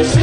Say